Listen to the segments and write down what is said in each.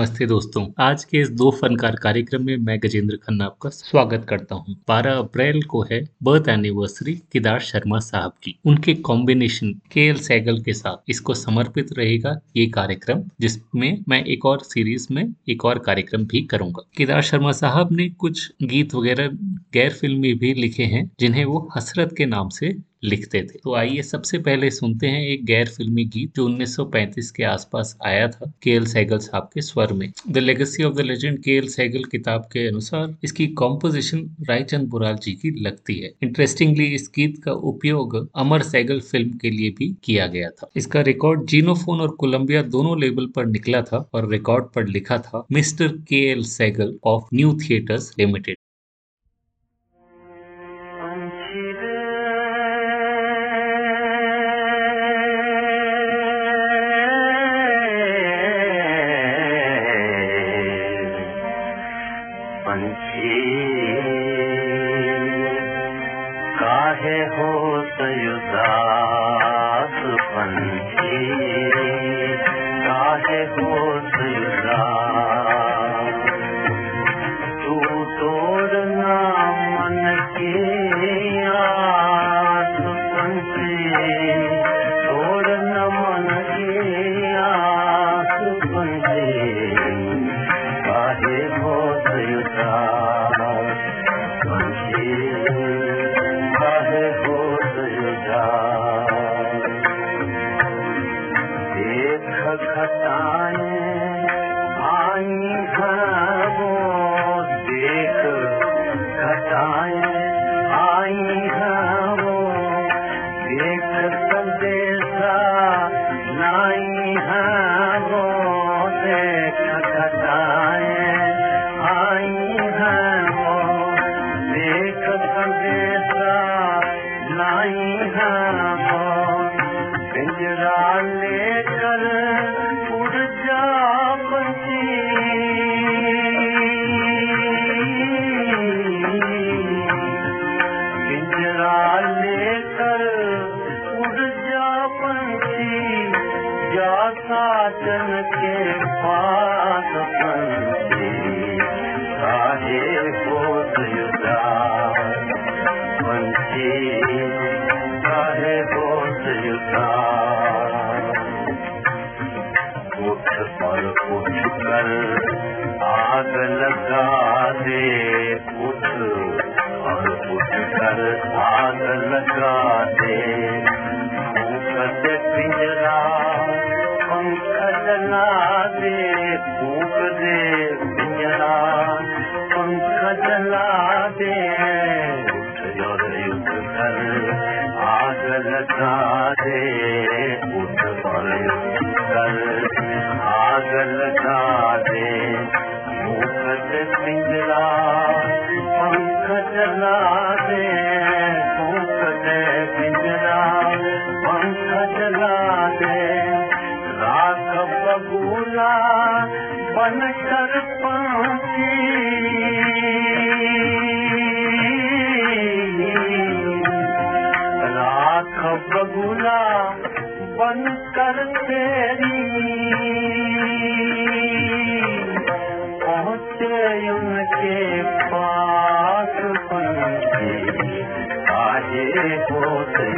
नमस्ते दोस्तों। आज के इस दो फनकार कार्यक्रम में मैं गजेंद्र खन्ना आपका स्वागत करता हूँ। 12 अप्रैल को है बर्थ एनिवर्सरी केदार शर्मा साहब की। उनके कॉम्बिनेशन के एल सैगल के साथ इसको समर्पित रहेगा ये कार्यक्रम, जिसमें मैं एक और सीरीज़ में एक और कार्यक्रम भी करूँगा। केदार शर्मा साहब ने कुछ गीत वगैरह गैर फिल्मी भी लिखे हैं, जिन्हें वो हसरत के नाम से लिखते थे। तो आइए सबसे पहले सुनते हैं एक गैर फिल्मी गीत जो 1935 के आसपास आया था, के एल सैगल साहब के स्वर में। The legacy of the legend K L Saigal किताब के अनुसार इसकी कॉम्पोजिशन रायचंद बुराल जी की लगती है। इंटरेस्टिंगली इस गीत का उपयोग अमर सैगल फ़िल्म के लिए भी किया गया था। इसका रिकॉर्ड जीनोफोन और कोलंबिया दोनों लेवल पर निकला था और रिकॉर्ड पर लिखा था mister K L Saigal of new theatres limited पर पुष्कर आग लगा दे पुछ पिंजरा पंख जलादे दे पिंजरा पंख चादे युद्ध कर आग लगा दे। जड़ा पंख जला बिजरा पंख जलाख बगूला बन कर पंख राख बगूला बन कर पास मोसा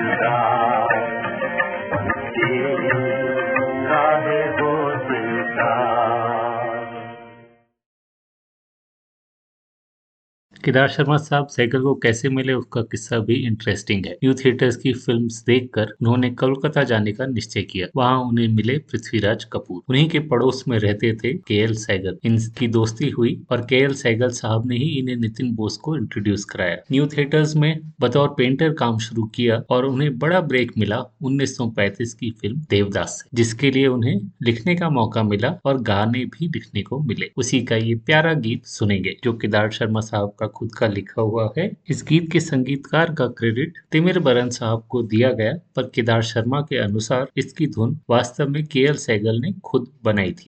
केदार शर्मा साहब सैगल को कैसे मिले, उसका किस्सा भी इंटरेस्टिंग है। न्यू थिएटर्स की फ़िल्म देखकर उन्होंने कोलकाता जाने का निश्चय किया। वहाँ उन्हें मिले पृथ्वीराज कपूर। उन्हीं के पड़ोस में रहते थे के एल सैगल। इनकी दोस्ती हुई और के एल सैगल साहब ने ही इन्हें नितिन बोस को इंट्रोड्यूस कराया। न्यू थिएटर्स में बतौर पेंटर काम शुरू किया और उन्हें बड़ा ब्रेक मिला 1935 की फ़िल्म देवदास से, जिसके लिए उन्हें लिखने का मौका मिला और गाने भी लिखने को मिले। उसी का ये प्यारा गीत सुनेंगे, जो केदार शर्मा साहब का खुद का लिखा हुआ है। इस गीत के संगीतकार का क्रेडिट तिमिर बरन साहब को दिया गया, पर केदार शर्मा के अनुसार इसकी धुन वास्तव में के सैगल ने खुद बनाई थी।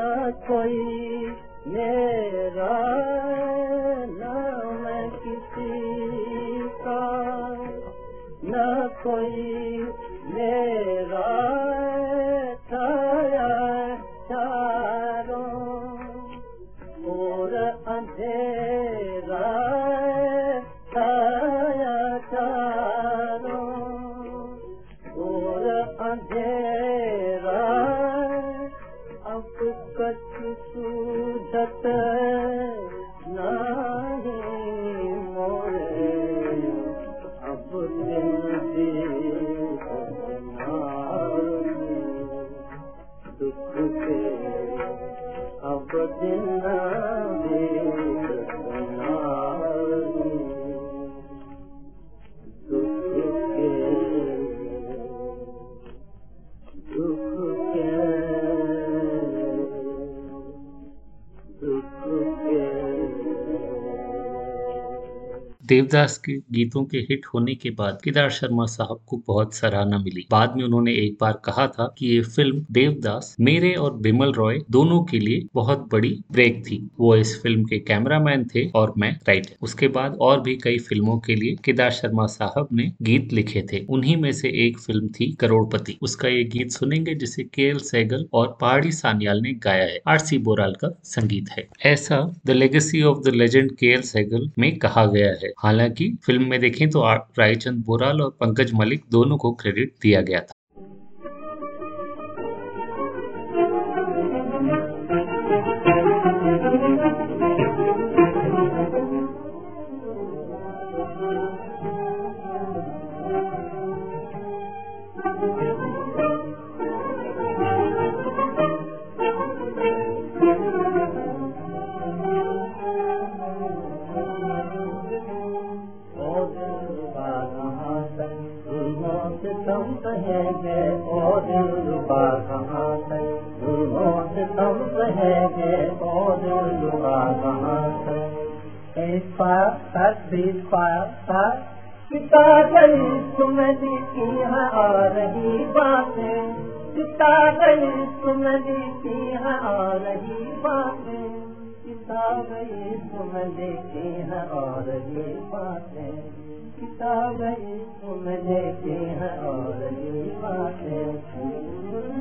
न कोई मेरा न मैं किसी का। न कोई मेरा देवदास के गीतों के हिट होने के बाद केदार शर्मा साहब को बहुत सराहना मिली। बाद में उन्होंने एक बार कहा था कि ये फ़िल्म देवदास, मेरे और बिमल रॉय दोनों के लिए बहुत बड़ी ब्रेक थी। वो इस फ़िल्म के कैमरामैन थे और मैं राइटर। उसके बाद और भी कई फ़िल्मों के लिए केदार शर्मा साहब ने गीत लिखे थे। उन्हीं में से एक फ़िल्म थी करोड़पति। उसका ये गीत सुनेंगे जिसे के सैगल और पहाड़ी सान्याल ने गाया है। आरसी बोराल का संगीत है। ऐसा the legacy of the legend K Saigal में कहा गया है। हालाँकि, फ़िल्म में देखें तो रायचंद बोराल और पंकज मलिक दोनों को क्रेडिट दिया गया था। Inspire, start, inspire, start. पिता गई तुम है आ रही बातें। पिता गई तुम है आ रही बातें। पिता गई तुम है आ रही बातें। गई तुम देखे हैं और ये बातें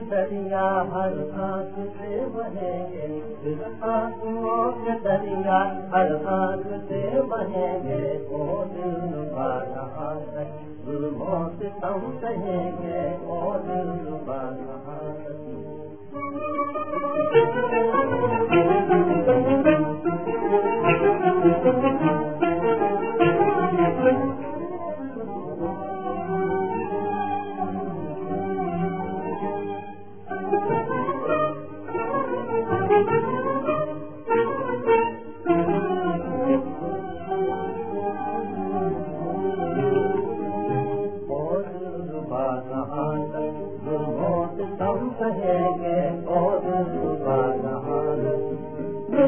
दरिया हर से बहेंगे। फिर आंसुओं के दरिया हर बहेंगे। ओ दिल कहेंगे। ओ दिल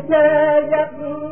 मुझे यकीन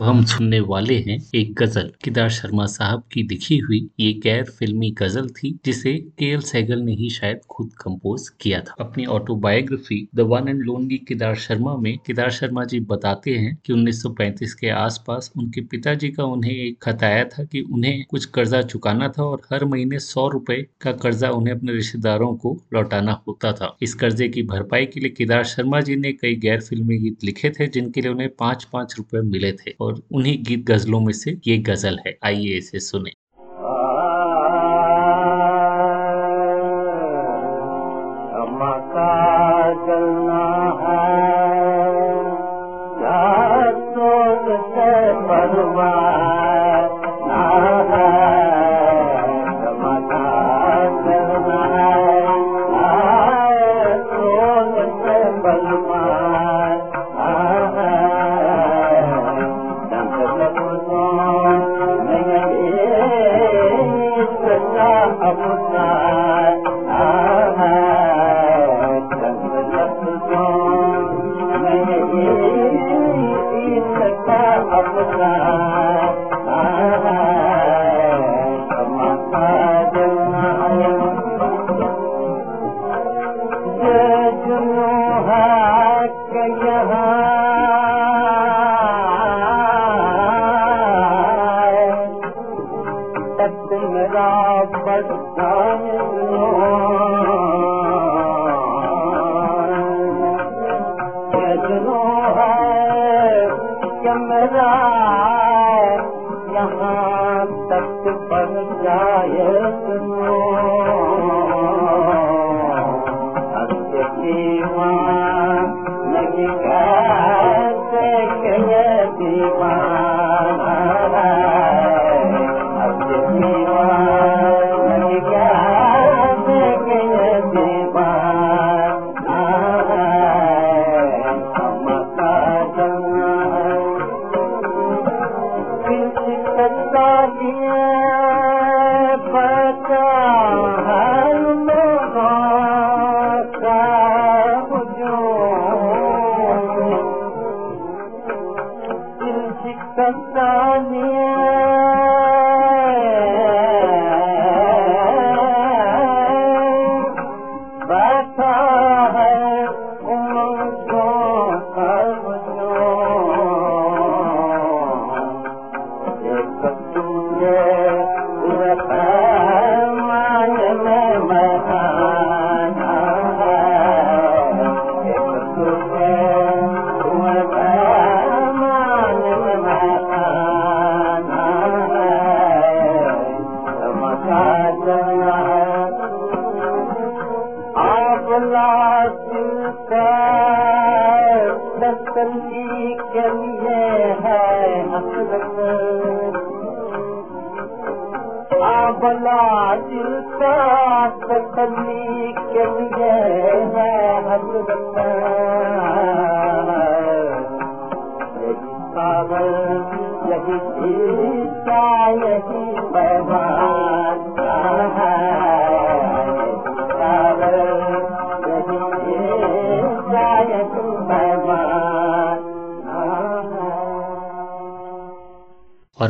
हम सुनने वाले हैं एक गज़ल। केदार शर्मा साहब की लिखी हुई ये गैर फिल्मी गज़ल थी, जिसे के एल सहगल ने ही शायद खुद कंपोज किया था। अपनी autobiography the one and lonely Kedar Sharma में, किदार शर्मा जी बताते हैं कि 1935 के आसपास उनके पिताजी का उन्हें एक खत आया था कि उन्हें कुछ कर्जा चुकाना था और हर महीने सौ रुपए का कर्जा उन्हें अपने रिश्तेदारों को लौटाना होता था। इस कर्जे की भरपाई के लिए केदार शर्मा जी ने कई गैर फिल्मी गीत लिखे थे, जिनके लिए उन्हें पाँच पाँच रुपए मिले थे। और उन्हीं गीत गजलों में से ये गज़ल है। आइए इसे सुने। जलना है तत पचायत सती माना न कयम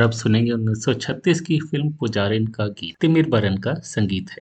अब सुनेंगे 1936 की फ़िल्म पुजारिन का गीत तिमिर बरन का संगीत है।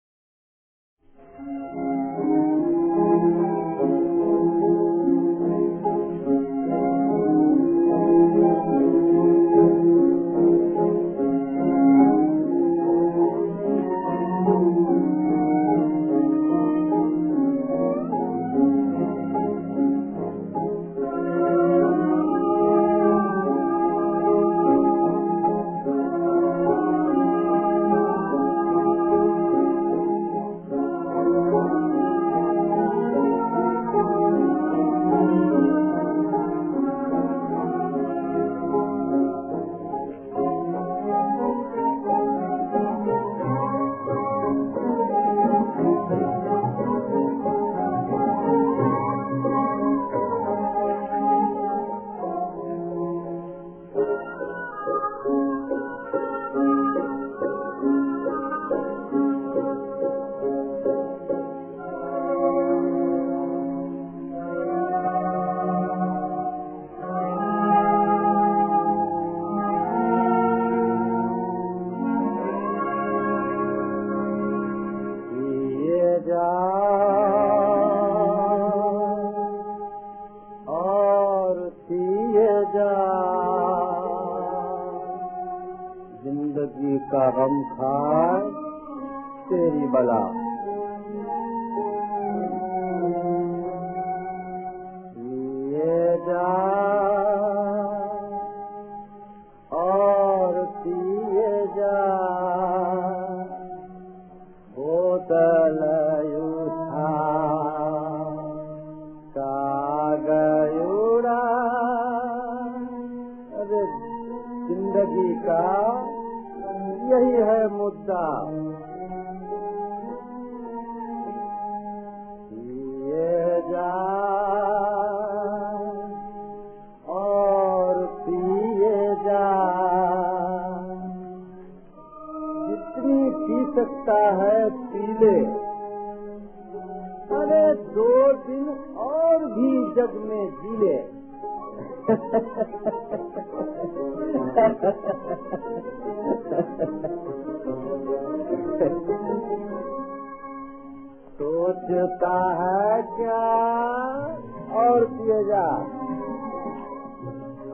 अरे दो दिन और भी जग में जी ले सोचता है क्या और पिए जा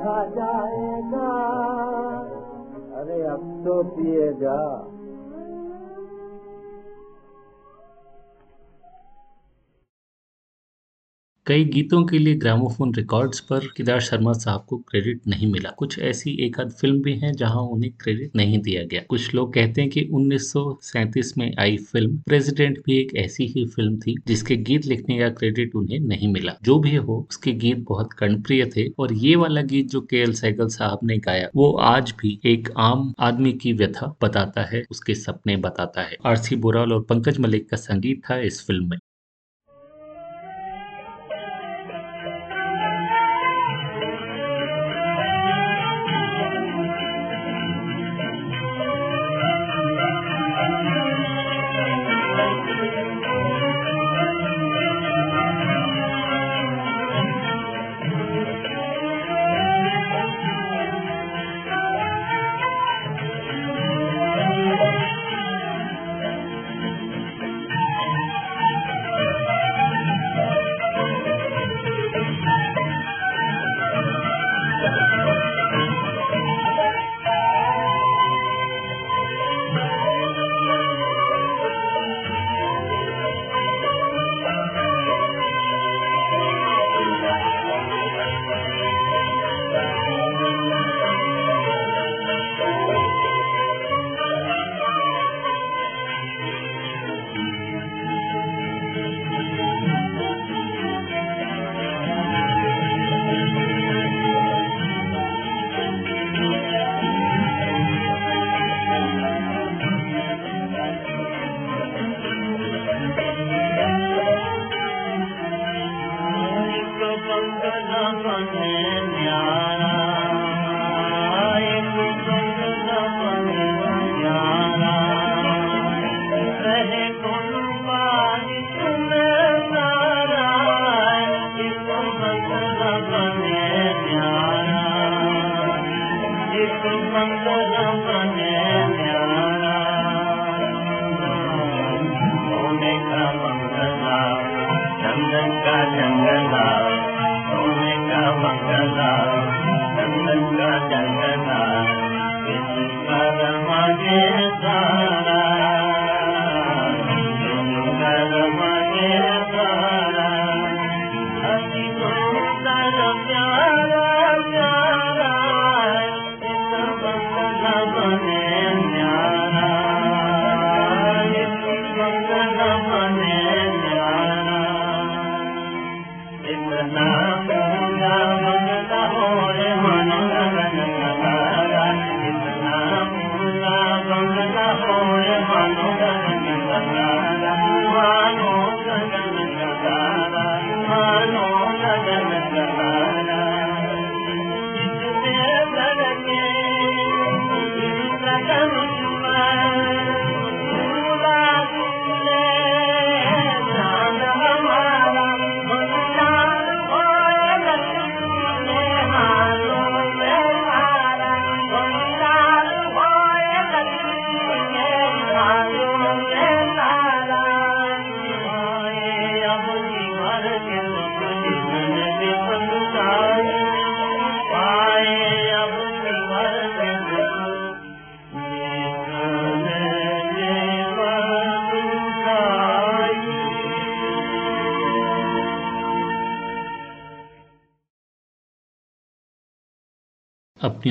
देखा जाएगा। अरे अब तो पिए कई गीतों के लिए ग्रामोफोन रिकॉर्ड्स पर केदार शर्मा साहब को क्रेडिट नहीं मिला। कुछ ऐसी एक आध फ़िल्म भी हैं जहाँ उन्हें क्रेडिट नहीं दिया गया। कुछ लोग कहते हैं कि 1937 में आई फ़िल्म प्रेसिडेंट भी एक ऐसी ही फ़िल्म थी जिसके गीत लिखने का क्रेडिट उन्हें नहीं मिला। जो भी हो, उसके गीत बहुत कर्णप्रिय थे और ये वाला गीत जो के एल सैगल साहब ने गाया, वो आज भी एक आम आदमी की व्यथा बताता है, उसके सपने बताता है। आरसी बोराल और पंकज मलिक का संगीत था इस फ़िल्म में। ကသံဃာ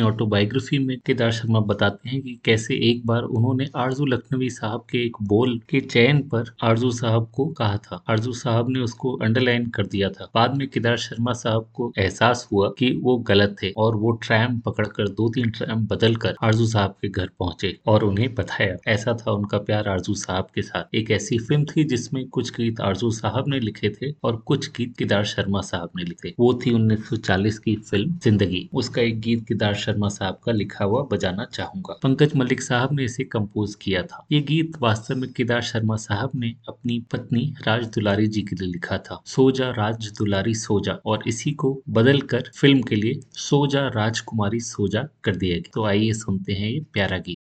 ऑटोबायोग्राफी में केदार शर्मा बताते हैं कि कैसे एक बार उन्होंने आरज़ू लखनवी साहब के एक बोल के चयन पर आरज़ू साहब को कहा था। आरज़ू साहब ने उसको अंडरलाइन कर दिया था। बाद में केदार शर्मा साहब को एहसास हुआ कि वो गलत थे और वो ट्रैम पकड़कर दो तीन ट्रैम बदल कर आरज़ू साहब के घर पहुँचे और उन्हें बताया। ऐसा था उनका प्यार आरज़ू साहब के साथ। एक ऐसी फ़िल्म थी जिसमें कुछ गीत आरज़ू साहब ने लिखे थे और कुछ गीत केदार शर्मा साहब ने लिखे। वो थी उन्नीस सौ चालीस की फ़िल्म ज़िंदगी। उसका एक गीत केदार शर्मा साहब का लिखा हुआ बजाना चाहूँगा। पंकज मलिक साहब ने इसे कंपोज किया था। ये गीत वास्तव में केदार शर्मा साहब ने अपनी पत्नी राज दुलारी जी के लिए लिखा था। सोजा राज दुलारी सोजा और इसी को बदल कर फ़िल्म के लिए सोजा राजकुमारी सोजा कर दिया गया। तो आइए सुनते हैं ये प्यारा गीत।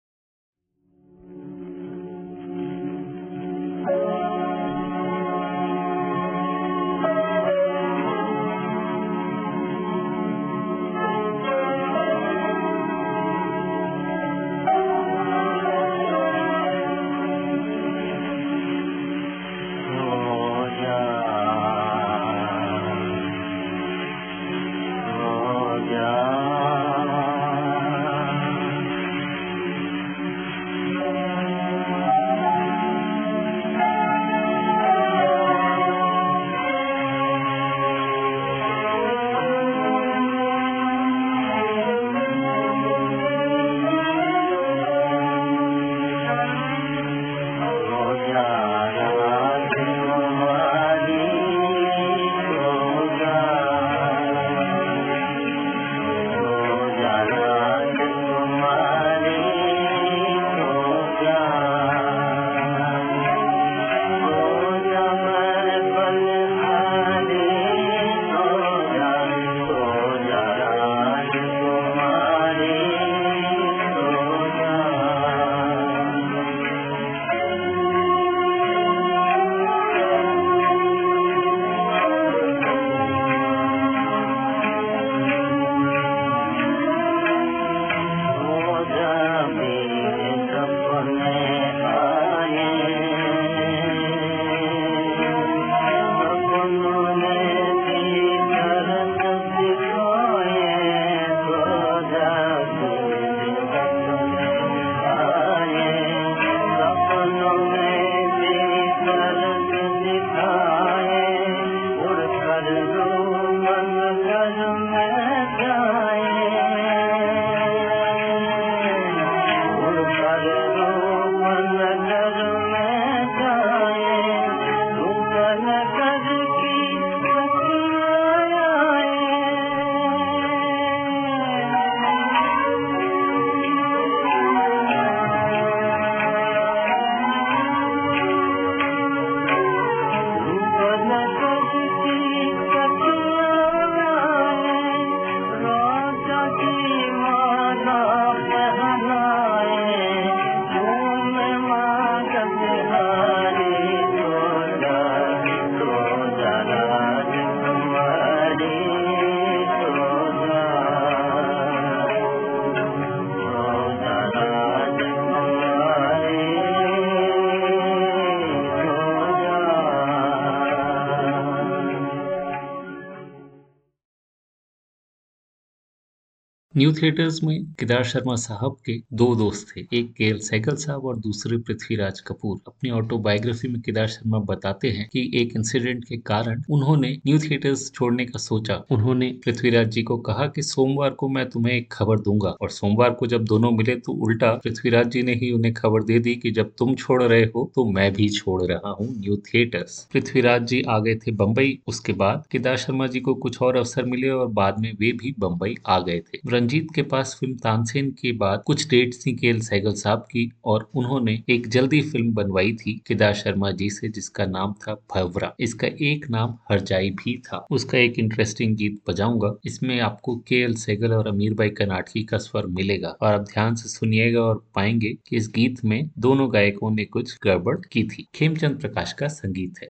न्यू थिएटर्स में केदार शर्मा साहब के दो दोस्त थे, एक के एल सैगल साहब और दूसरे पृथ्वीराज कपूर। अपनी ऑटोबायोग्राफी में केदार शर्मा बताते हैं कि एक इंसिडेंट के कारण उन्होंने न्यू थिएटर्स छोड़ने का सोचा। उन्होंने पृथ्वीराज जी को कहा कि सोमवार को मैं तुम्हें एक खबर दूँगा और सोमवार को जब दोनों मिले तो उल्टा पृथ्वीराज जी ने ही उन्हें खबर दे दी कि जब तुम छोड़ रहे हो तो मैं भी छोड़ रहा हूँ न्यू थिएटर्स पृथ्वीराज जी आ गए थे बम्बई उसके बाद केदार शर्मा जी को कुछ और अवसर मिले और बाद में वे भी बम्बई आ गए थे। रंजीत के पास फ़िल्म तानसेन के बाद कुछ डेट्स थी के सैगल साहब की और उन्होंने एक जल्दी फ़िल्म बनवाई थी केदार शर्मा जी से, जिसका नाम था भवरा। इसका एक नाम हरजाई भी था। उसका एक इंटरेस्टिंग गीत बजाऊँगा। इसमें आपको के एल सैगल और अमीर भाई कर्नाटकी का स्वर मिलेगा। और आप ध्यान से सुनिएगा और पाएँगे कि इस गीत में दोनों गायकों ने कुछ गड़बड़ की थी। खेमचंद प्रकाश का संगीत है।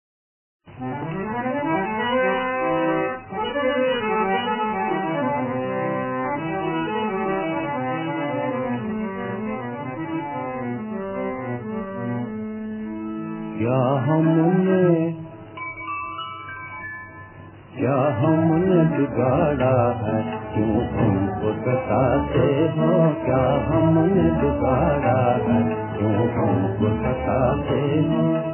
क्या हमने क्या हमने बिगाड़ा है? क्यों हमको सताते हो? क्या हमने बिगाड़ा है? क्यों हमको सताते हो?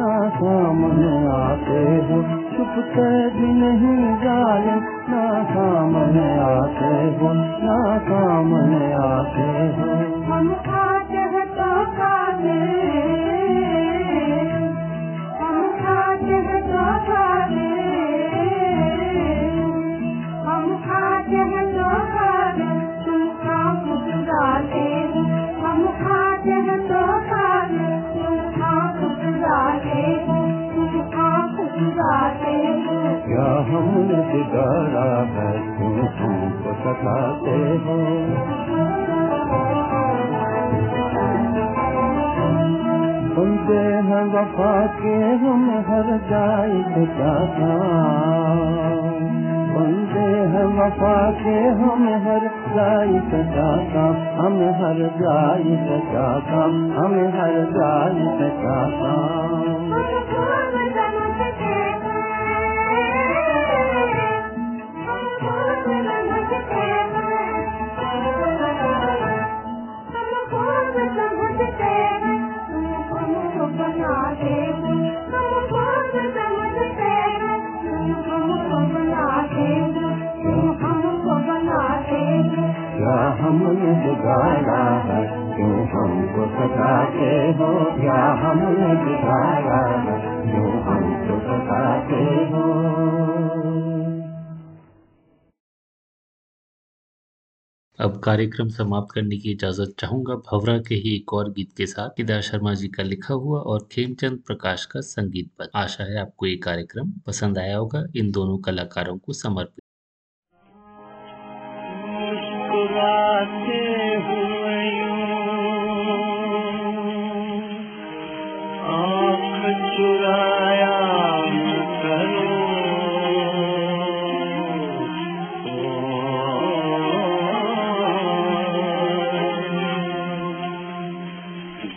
ना सामने आते हो। चुप भी नहीं जाए ना सामने आते हो, ना सामने आते हो। हम आज है हमने है, तुम हमको सताते हो। बंदे हैं वफा के, हम हर जाए जाता बंदे हैं वफा के, हम हर जाए जाता हम हर जाए जाता हम हर जाए जाता कार्यक्रम समाप्त करने की इजाज़त चाहूँगा। भवरा के ही एक और गीत के साथ किदार शर्मा जी का लिखा हुआ और खेमचंद प्रकाश का संगीत पर आशा है आपको ये कार्यक्रम पसंद आया होगा। इन दोनों कलाकारों को समर्पित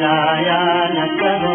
करो मो न करो